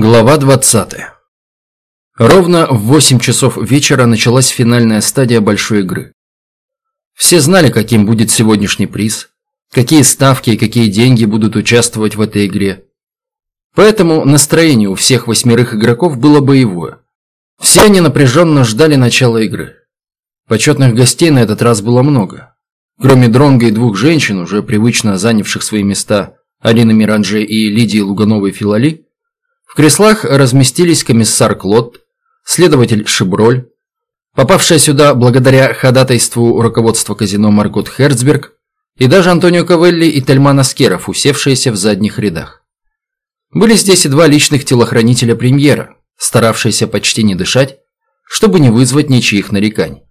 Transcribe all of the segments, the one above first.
Глава 20. Ровно в 8 часов вечера началась финальная стадия большой игры. Все знали, каким будет сегодняшний приз, какие ставки и какие деньги будут участвовать в этой игре. Поэтому настроение у всех восьмерых игроков было боевое. Все они напряженно ждали начала игры. Почетных гостей на этот раз было много. Кроме Дронга и двух женщин, уже привычно занявших свои места, Алины Миранже и Лидии Лугановой-Филали, в креслах разместились комиссар Клод, следователь Шиброль, попавшая сюда благодаря ходатайству руководства казино Маргот Херцберг и даже Антонио Кавелли и Тельман Аскеров, усевшиеся в задних рядах. Были здесь и два личных телохранителя премьера, старавшиеся почти не дышать, чтобы не вызвать ничьих нареканий.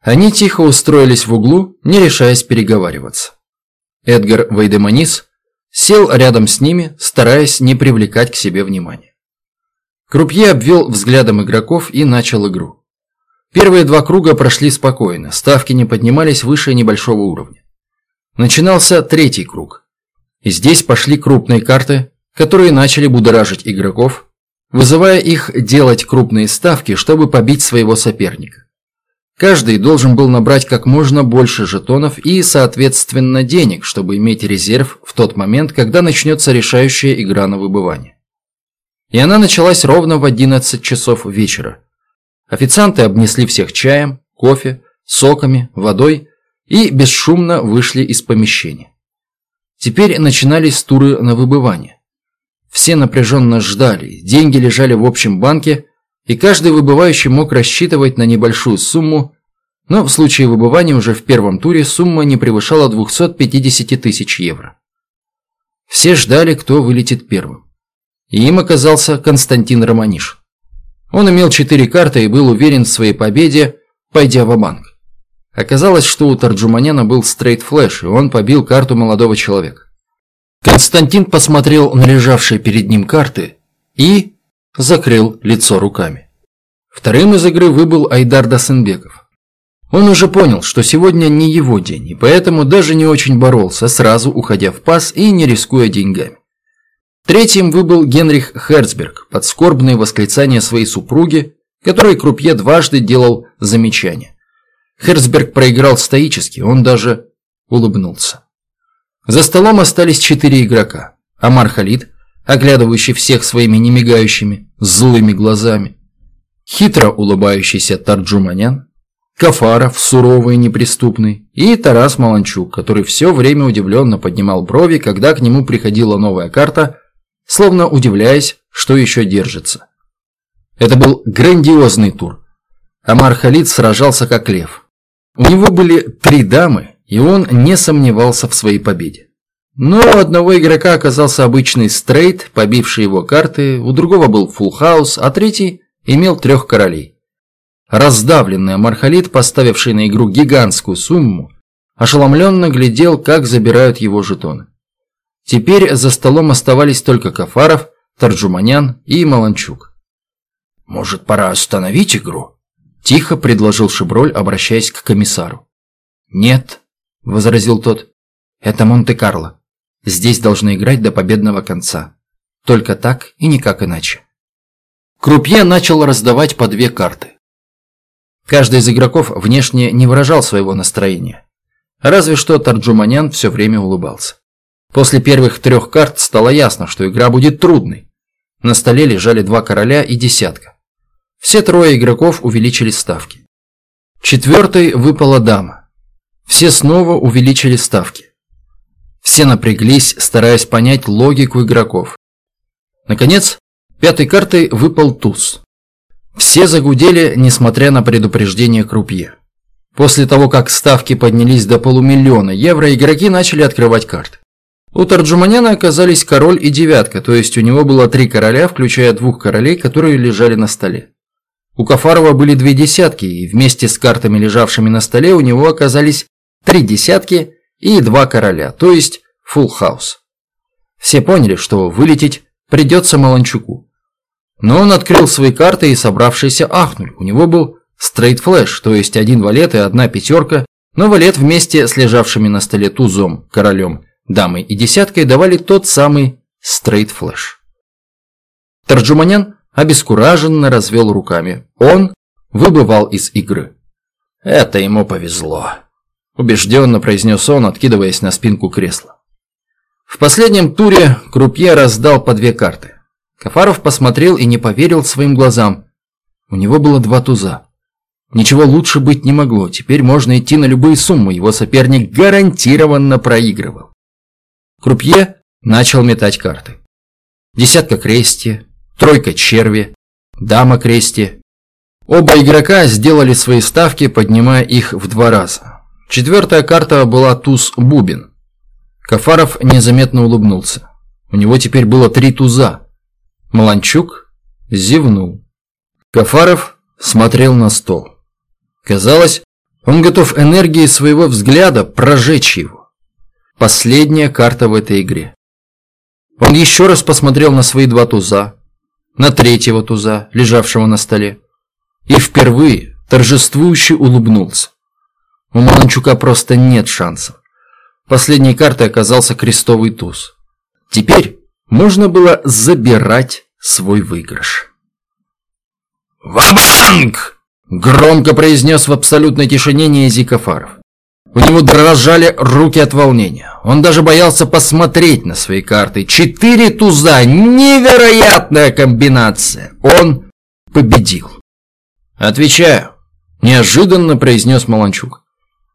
Они тихо устроились в углу, не решаясь переговариваться. Эдгар Вейдеманис Сел рядом с ними, стараясь не привлекать к себе внимания. Крупье обвел взглядом игроков и начал игру. Первые два круга прошли спокойно, ставки не поднимались выше небольшого уровня. Начинался третий круг. И здесь пошли крупные карты, которые начали будоражить игроков, вызывая их делать крупные ставки, чтобы побить своего соперника. Каждый должен был набрать как можно больше жетонов и, соответственно, денег, чтобы иметь резерв в тот момент, когда начнется решающая игра на выбывание. И она началась ровно в 11 часов вечера. Официанты обнесли всех чаем, кофе, соками, водой и бесшумно вышли из помещения. Теперь начинались туры на выбывание. Все напряженно ждали, деньги лежали в общем банке, и каждый выбывающий мог рассчитывать на небольшую сумму, но в случае выбывания уже в первом туре сумма не превышала 250 тысяч евро. Все ждали, кто вылетит первым. И им оказался Константин Романиш. Он имел четыре карты и был уверен в своей победе, пойдя в банк Оказалось, что у Тарджуманяна был стрейт-флэш, и он побил карту молодого человека. Константин посмотрел на лежавшие перед ним карты и закрыл лицо руками. Вторым из игры выбыл Айдар Дасенбеков. Он уже понял, что сегодня не его день, и поэтому даже не очень боролся, сразу уходя в пас и не рискуя деньгами. Третьим выбыл Генрих Херцберг под скорбные восклицания своей супруги, которой Крупье дважды делал замечания. Херцберг проиграл стоически, он даже улыбнулся. За столом остались четыре игрока. Амар Халид, оглядывающий всех своими немигающими, злыми глазами. Хитро улыбающийся Тарджуманян, Кафаров, суровый и неприступный, и Тарас Маланчук, который все время удивленно поднимал брови, когда к нему приходила новая карта, словно удивляясь, что еще держится. Это был грандиозный тур. Амар Халид сражался как лев. У него были три дамы, и он не сомневался в своей победе. Но у одного игрока оказался обычный стрейт, побивший его карты, у другого был фулл хаус, а третий имел трех королей. Раздавленный Мархалит, поставивший на игру гигантскую сумму, ошеломленно глядел, как забирают его жетоны. Теперь за столом оставались только Кафаров, Тарджуманян и Маланчук. «Может, пора остановить игру?» – тихо предложил Шиброль, обращаясь к комиссару. «Нет», – возразил тот, – «это Монте-Карло. Здесь должны играть до победного конца. Только так и никак иначе. Крупье начал раздавать по две карты. Каждый из игроков внешне не выражал своего настроения. Разве что Тарджуманян все время улыбался. После первых трех карт стало ясно, что игра будет трудной. На столе лежали два короля и десятка. Все трое игроков увеличили ставки. Четвертой выпала дама. Все снова увеличили ставки. Все напряглись, стараясь понять логику игроков. Наконец, пятой картой выпал туз. Все загудели, несмотря на предупреждение крупье. После того, как ставки поднялись до полумиллиона евро, игроки начали открывать карты. У Тарджуманяна оказались король и девятка, то есть у него было три короля, включая двух королей, которые лежали на столе. У Кафарова были две десятки, и вместе с картами, лежавшими на столе, у него оказались три десятки и два короля, то есть фулл хаус. Все поняли, что вылететь придется Маланчуку. Но он открыл свои карты и собравшиеся ахнули. У него был стрейт флэш, то есть один валет и одна пятерка, но валет вместе с лежавшими на столе тузом, королем, дамой и десяткой давали тот самый стрейт флэш. Тарджуманян обескураженно развел руками. Он выбывал из игры. «Это ему повезло», – убежденно произнес он, откидываясь на спинку кресла. В последнем туре Крупье раздал по две карты. Кафаров посмотрел и не поверил своим глазам. У него было два туза. Ничего лучше быть не могло, теперь можно идти на любые суммы, его соперник гарантированно проигрывал. Крупье начал метать карты. Десятка крести, тройка черви, дама крести. Оба игрока сделали свои ставки, поднимая их в два раза. Четвертая карта была туз бубен. Кафаров незаметно улыбнулся. У него теперь было три туза. Маланчук зевнул. Кафаров смотрел на стол. Казалось, он готов энергией своего взгляда прожечь его. Последняя карта в этой игре. Он еще раз посмотрел на свои два туза, на третьего туза, лежавшего на столе, и впервые торжествующе улыбнулся. У Маланчука просто нет шансов. Последней картой оказался крестовый туз. Теперь можно было забирать свой выигрыш. «Ва-банк!» Громко произнес в абсолютной тишине Ниези Кафаров. У него дрожали руки от волнения. Он даже боялся посмотреть на свои карты. Четыре туза! Невероятная комбинация! Он победил. «Отвечаю», – неожиданно произнес Маланчук.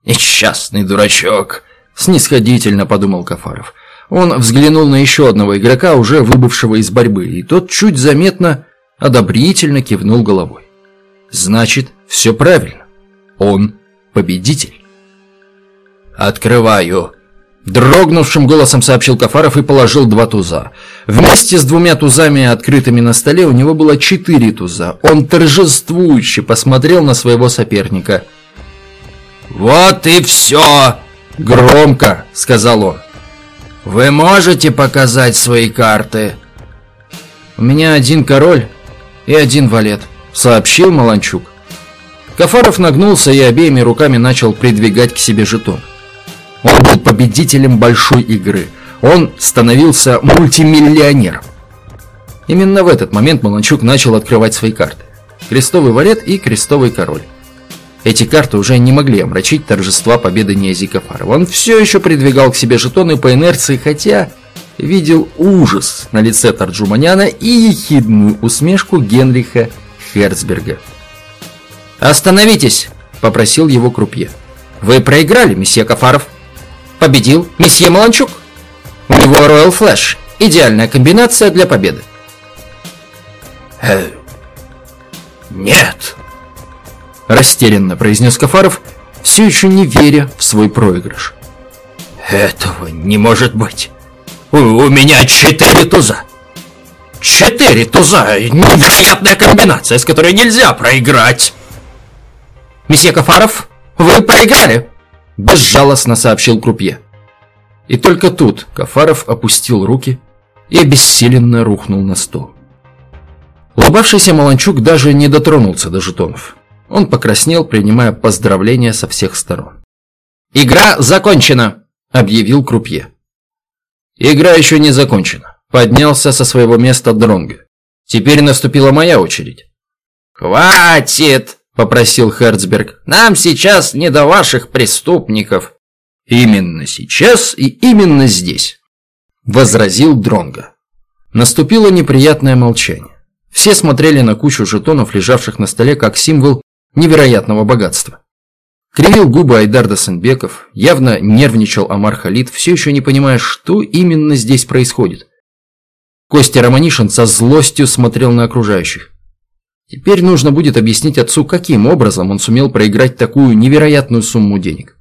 «Несчастный дурачок», – снисходительно подумал Кафаров. Он взглянул на еще одного игрока, уже выбывшего из борьбы, и тот чуть заметно одобрительно кивнул головой. Значит, все правильно. Он победитель. «Открываю!» Дрогнувшим голосом сообщил Кафаров и положил два туза. Вместе с двумя тузами, открытыми на столе, у него было четыре туза. Он торжествующе посмотрел на своего соперника. «Вот и все!» – громко сказал он. «Вы можете показать свои карты?» «У меня один король и один валет», – сообщил Маланчук. Кафаров нагнулся и обеими руками начал придвигать к себе жетон. Он был победителем большой игры. Он становился мультимиллионером. Именно в этот момент Маланчук начал открывать свои карты. Крестовый валет и крестовый король. Эти карты уже не могли омрачить торжества победы Ниази Кафарова. Он все еще придвигал к себе жетоны по инерции, хотя видел ужас на лице Тарджуманяна и ехидную усмешку Генриха Херцберга. «Остановитесь!» – попросил его крупье. «Вы проиграли, месье Кафаров!» Победил месье Маланчук. У него Royal Flash. Идеальная комбинация для победы. Э, нет. Растерянно произнес Кафаров, все еще не веря в свой проигрыш. Этого не может быть. У, у меня четыре туза. Четыре туза. Невероятная комбинация, с которой нельзя проиграть. Месье Кафаров, вы проиграли. Безжалостно сообщил Крупье. И только тут Кафаров опустил руки и обессиленно рухнул на стол. Улыбавшийся Маланчук даже не дотронулся до жетонов. Он покраснел, принимая поздравления со всех сторон. «Игра закончена!» – объявил Крупье. «Игра еще не закончена», – поднялся со своего места Дронга. «Теперь наступила моя очередь». «Хватит!» – попросил Херцберг. «Нам сейчас не до ваших преступников». «Именно сейчас и именно здесь», – возразил Дронга. Наступило неприятное молчание. Все смотрели на кучу жетонов, лежавших на столе, как символ невероятного богатства. Кривил губы Айдар Дасенбеков, явно нервничал Амар Халид, все еще не понимая, что именно здесь происходит. Костя Романишин со злостью смотрел на окружающих. Теперь нужно будет объяснить отцу, каким образом он сумел проиграть такую невероятную сумму денег.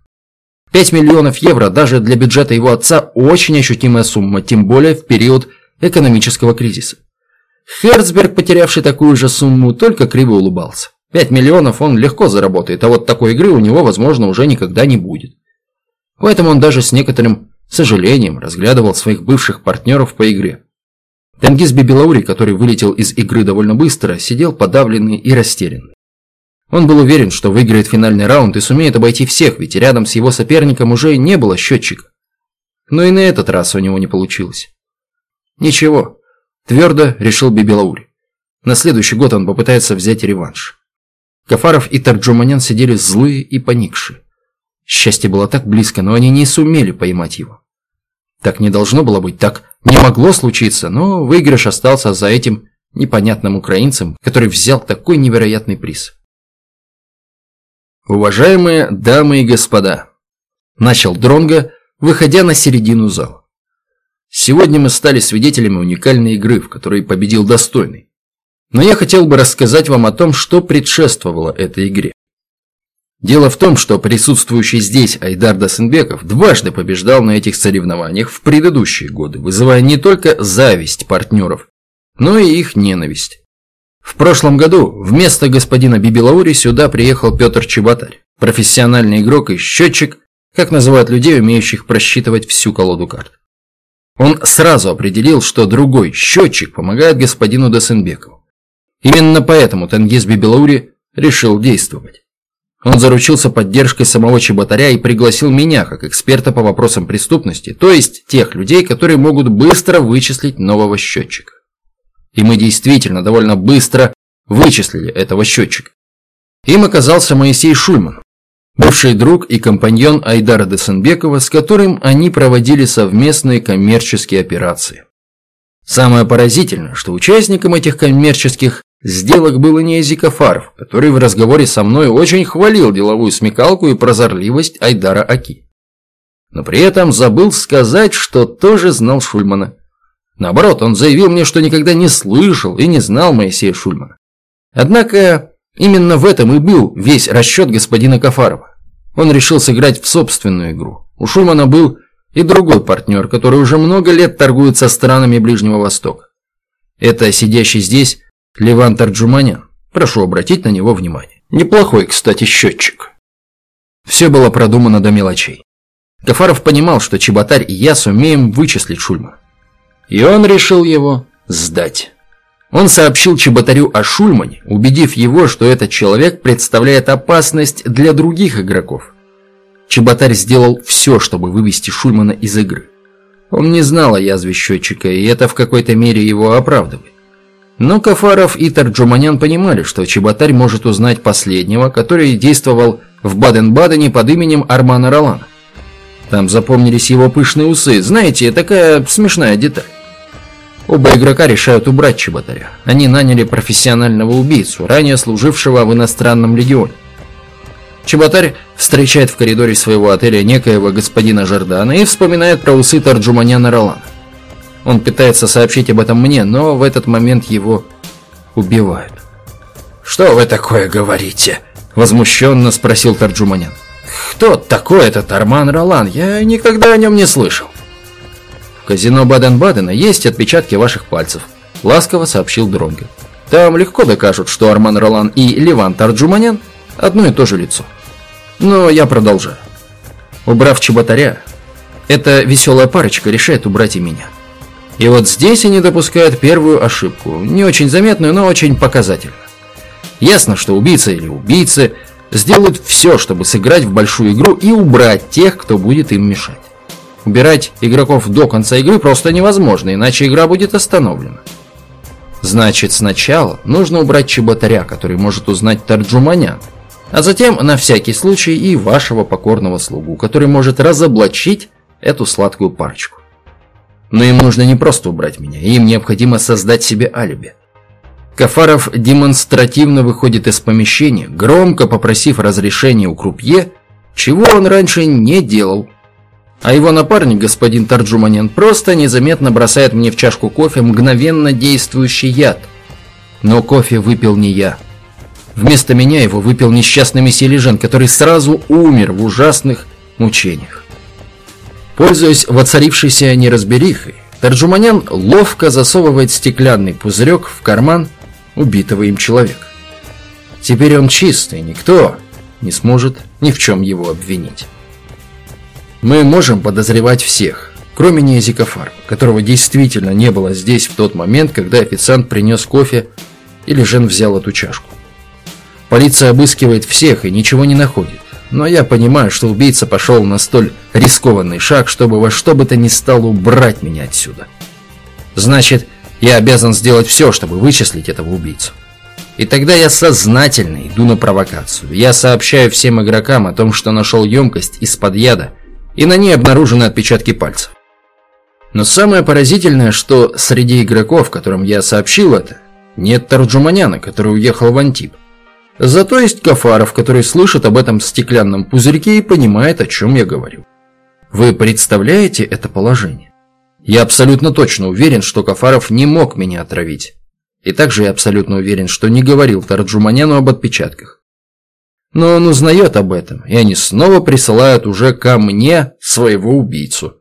5 миллионов евро даже для бюджета его отца очень ощутимая сумма, тем более в период экономического кризиса. Херцберг, потерявший такую же сумму, только криво улыбался. 5 миллионов он легко заработает, а вот такой игры у него, возможно, уже никогда не будет. Поэтому он даже с некоторым сожалением разглядывал своих бывших партнеров по игре. Тенгиз Бибелаури, который вылетел из игры довольно быстро, сидел подавленный и растерянный. Он был уверен, что выиграет финальный раунд и сумеет обойти всех, ведь рядом с его соперником уже не было счетчика. Но и на этот раз у него не получилось. Ничего, твердо решил Бибелаури. На следующий год он попытается взять реванш. Кафаров и Тарджуманян сидели злые и поникшие. Счастье было так близко, но они не сумели поймать его. Так не должно было быть, так не могло случиться, но выигрыш остался за этим непонятным украинцем, который взял такой невероятный приз. Уважаемые дамы и господа, начал Дронга, выходя на середину зала. Сегодня мы стали свидетелями уникальной игры, в которой победил достойный. Но я хотел бы рассказать вам о том, что предшествовало этой игре. Дело в том, что присутствующий здесь Айдар Дасенбеков дважды побеждал на этих соревнованиях в предыдущие годы, вызывая не только зависть партнеров, но и их ненависть. В прошлом году вместо господина Бибилаури сюда приехал Петр Чеботарь, профессиональный игрок и счетчик, как называют людей, умеющих просчитывать всю колоду карт. Он сразу определил, что другой счетчик помогает господину Досенбекову. Именно поэтому Тенгиз Бибилаури решил действовать. Он заручился поддержкой самого Чеботаря и пригласил меня как эксперта по вопросам преступности, то есть тех людей, которые могут быстро вычислить нового счетчика. И мы действительно довольно быстро вычислили этого счетчика. Им оказался Моисей Шульман, бывший друг и компаньон Айдара Десенбекова, с которым они проводили совместные коммерческие операции. Самое поразительное, что участником этих коммерческих сделок был и не Эзикофаров, который в разговоре со мной очень хвалил деловую смекалку и прозорливость Айдара Аки. Но при этом забыл сказать, что тоже знал Шульмана. Наоборот, он заявил мне, что никогда не слышал и не знал Моисея Шульмана. Однако, именно в этом и был весь расчет господина Кафарова. Он решил сыграть в собственную игру. У Шульмана был и другой партнер, который уже много лет торгует со странами Ближнего Востока. Это сидящий здесь Леван Тарджуманян. Прошу обратить на него внимание. Неплохой, кстати, счетчик. Все было продумано до мелочей. Кафаров понимал, что Чеботарь и я сумеем вычислить Шульмана. И он решил его сдать. Он сообщил Чеботарю о Шульмане, убедив его, что этот человек представляет опасность для других игроков. Чеботарь сделал все, чтобы вывести Шульмана из игры. Он не знал о язве счетчика, и это в какой-то мере его оправдывает. Но Кафаров и Тарджуманян понимали, что Чеботарь может узнать последнего, который действовал в Баден-Бадене под именем Армана Ролана. Там запомнились его пышные усы, знаете, такая смешная деталь. Оба игрока решают убрать Чеботаря. Они наняли профессионального убийцу, ранее служившего в иностранном легионе. Чеботарь встречает в коридоре своего отеля некоего господина Жордана и вспоминает про усы Тарджуманяна Ролана. Он пытается сообщить об этом мне, но в этот момент его убивают. «Что вы такое говорите?» – возмущенно спросил Тарджуманян. «Кто такой этот Арман Ролан? Я никогда о нем не слышал». В казино Баден-Бадена есть отпечатки ваших пальцев», – ласково сообщил Дронго. «Там легко докажут, что Арман Ролан и Ливан Тарджуманян – одно и то же лицо. Но я продолжаю. Убрав Чеботаря, эта веселая парочка решает убрать и меня. И вот здесь они допускают первую ошибку, не очень заметную, но очень показательную. Ясно, что убийца или убийцы сделают все, чтобы сыграть в большую игру и убрать тех, кто будет им мешать. Убирать игроков до конца игры просто невозможно, иначе игра будет остановлена. Значит, сначала нужно убрать Чеботаря, который может узнать Тарджуманян, а затем, на всякий случай, и вашего покорного слугу, который может разоблачить эту сладкую парочку. Но им нужно не просто убрать меня, им необходимо создать себе алиби. Кафаров демонстративно выходит из помещения, громко попросив разрешения у крупье, чего он раньше не делал, а его напарник, господин Тарджуманин, просто незаметно бросает мне в чашку кофе мгновенно действующий яд. Но кофе выпил не я. Вместо меня его выпил несчастный месье Лежен, который сразу умер в ужасных мучениях. Пользуясь воцарившейся неразберихой, Тарджуманян ловко засовывает стеклянный пузырек в карман убитого им человека. Теперь он чистый, никто не сможет ни в чем его обвинить. Мы можем подозревать всех, кроме Неязикофар, которого действительно не было здесь в тот момент, когда официант принес кофе или Жен взял эту чашку. Полиция обыскивает всех и ничего не находит. Но я понимаю, что убийца пошел на столь рискованный шаг, чтобы во что бы то ни стало убрать меня отсюда. Значит, Я обязан сделать все, чтобы вычислить этого убийцу. И тогда я сознательно иду на провокацию. Я сообщаю всем игрокам о том, что нашел емкость из-под яда, и на ней обнаружены отпечатки пальцев. Но самое поразительное, что среди игроков, которым я сообщил это, нет Тарджуманяна, который уехал в Антип. Зато есть Кафаров, который слышит об этом стеклянном пузырьке и понимает, о чем я говорю. Вы представляете это положение? Я абсолютно точно уверен, что Кафаров не мог меня отравить. И также я абсолютно уверен, что не говорил Тарджуманяну об отпечатках. Но он узнает об этом, и они снова присылают уже ко мне своего убийцу.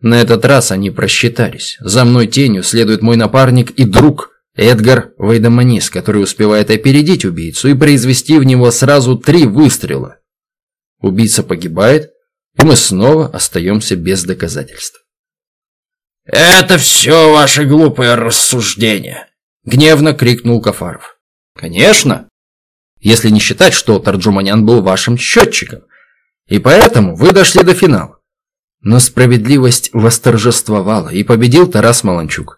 На этот раз они просчитались. За мной тенью следует мой напарник и друг Эдгар Вейдаманис, который успевает опередить убийцу и произвести в него сразу три выстрела. Убийца погибает, и мы снова остаемся без доказательств. «Это все ваши глупые рассуждения!» – гневно крикнул Кафаров. «Конечно! Если не считать, что Тарджуманян был вашим счетчиком, и поэтому вы дошли до финала. Но справедливость восторжествовала, и победил Тарас Маланчук.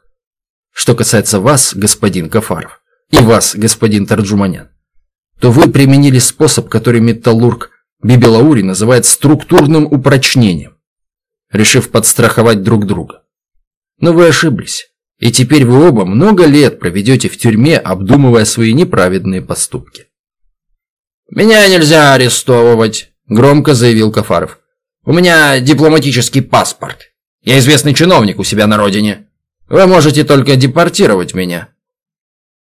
Что касается вас, господин Кафаров, и вас, господин Тарджуманян, то вы применили способ, который металлург Бибелаури называет структурным упрочнением, решив подстраховать друг друга. Но вы ошиблись, и теперь вы оба много лет проведете в тюрьме, обдумывая свои неправедные поступки. «Меня нельзя арестовывать», – громко заявил Кафаров. «У меня дипломатический паспорт. Я известный чиновник у себя на родине. Вы можете только депортировать меня».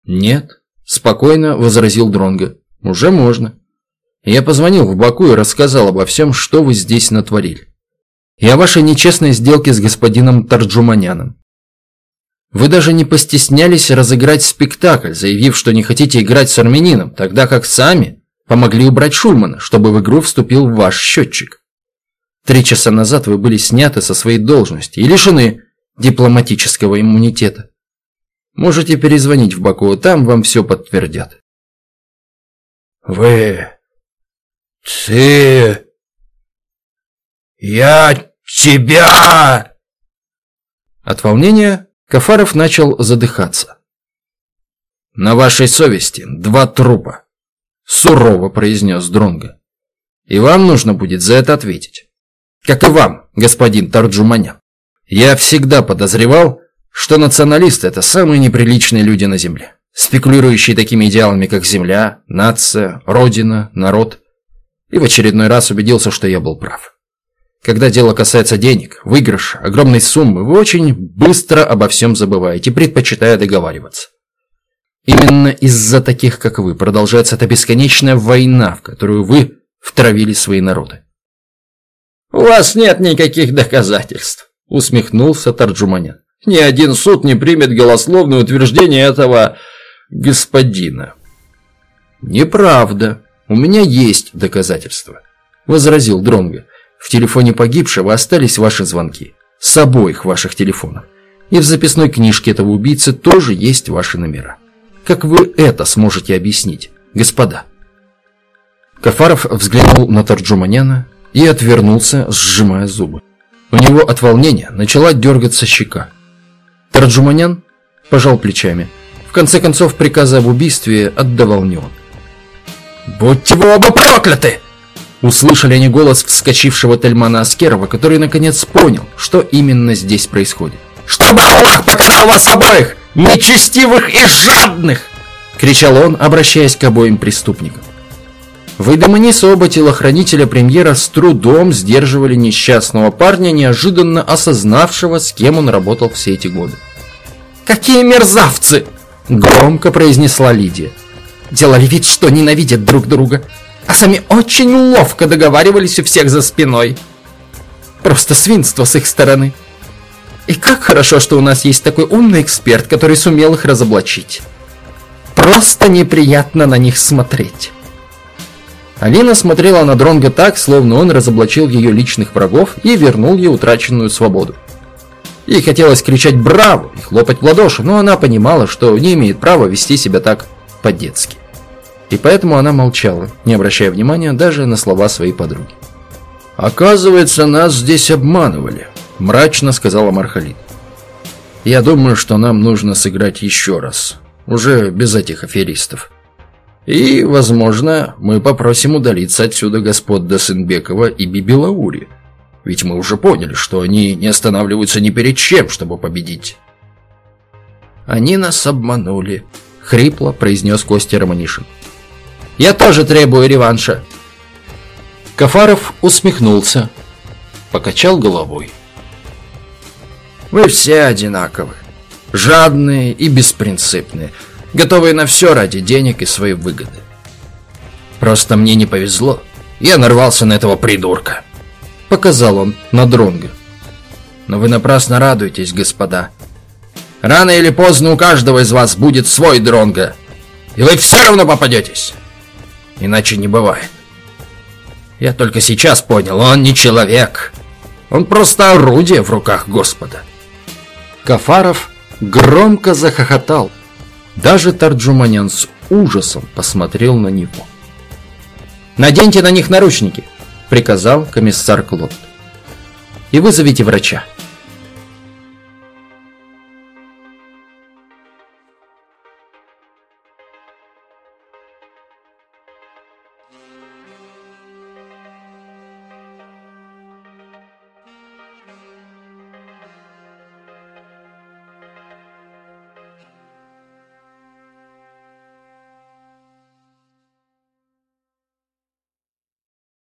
«Нет», – спокойно возразил Дронго. «Уже можно. Я позвонил в Баку и рассказал обо всем, что вы здесь натворили. И о вашей нечестной сделке с господином Тарджуманяном. Вы даже не постеснялись разыграть спектакль, заявив, что не хотите играть с армянином, тогда как сами помогли убрать Шульмана, чтобы в игру вступил ваш счетчик. Три часа назад вы были сняты со своей должности и лишены дипломатического иммунитета. Можете перезвонить в Баку, там вам все подтвердят. «Вы «Ты... я тебя...» От волнения Кафаров начал задыхаться. «На вашей совести два трупа», – сурово произнес Дронго. «И вам нужно будет за это ответить. Как и вам, господин Тарджуманян. Я всегда подозревал, что националисты – это самые неприличные люди на Земле, спекулирующие такими идеалами, как земля, нация, родина, народ и в очередной раз убедился, что я был прав. Когда дело касается денег, выигрыша, огромной суммы, вы очень быстро обо всем забываете, предпочитая договариваться. Именно из-за таких, как вы, продолжается эта бесконечная война, в которую вы втравили свои народы. «У вас нет никаких доказательств», – усмехнулся Тарджуманян. «Ни один суд не примет голословное утверждение этого господина». «Неправда», «У меня есть доказательства», – возразил Дронго. «В телефоне погибшего остались ваши звонки. С обоих ваших телефонов. И в записной книжке этого убийцы тоже есть ваши номера. Как вы это сможете объяснить, господа?» Кафаров взглянул на Тарджуманяна и отвернулся, сжимая зубы. У него от волнения начала дергаться щека. Тарджуманян пожал плечами. В конце концов, приказы об убийстве отдавал не он. «Будьте вы оба прокляты!» Услышали они голос вскочившего Тельмана Аскерова, который наконец понял, что именно здесь происходит. «Чтобы Аллах показал вас обоих, нечестивых и жадных!» Кричал он, обращаясь к обоим преступникам. В Эйдемонис оба телохранителя премьера с трудом сдерживали несчастного парня, неожиданно осознавшего, с кем он работал все эти годы. «Какие мерзавцы!» – громко произнесла Лидия делали вид, что ненавидят друг друга, а сами очень ловко договаривались у всех за спиной. Просто свинство с их стороны. И как хорошо, что у нас есть такой умный эксперт, который сумел их разоблачить. Просто неприятно на них смотреть. Алина смотрела на Дронга так, словно он разоблачил ее личных врагов и вернул ей утраченную свободу. Ей хотелось кричать «Браво!» и хлопать в ладоши, но она понимала, что не имеет права вести себя так по-детски. И поэтому она молчала, не обращая внимания даже на слова своей подруги. «Оказывается, нас здесь обманывали», – мрачно сказала Мархалит. Я думаю, что нам нужно сыграть еще раз. Уже без этих аферистов. И, возможно, мы попросим удалиться отсюда господ Досынбекова и Бибилаури. Ведь мы уже поняли, что они не останавливаются ни перед чем, чтобы победить. Они нас обманули, хрипло произнес Костя Романишин. Я тоже требую реванша. Кафаров усмехнулся, покачал головой. Вы все одинаковы. Жадные и беспринципные, готовые на все ради денег и своей выгоды. Просто мне не повезло. Я нарвался на этого придурка. Показал он на Дронга. Но вы напрасно радуетесь, господа. Рано или поздно у каждого из вас будет свой Дронга. И вы все равно попадетесь. Иначе не бывает. Я только сейчас понял, он не человек. Он просто орудие в руках Господа. Кафаров громко захохотал. Даже Тарджуманян с ужасом посмотрел на него. «Наденьте на них наручники», — приказал комиссар Клод. «И вызовите врача».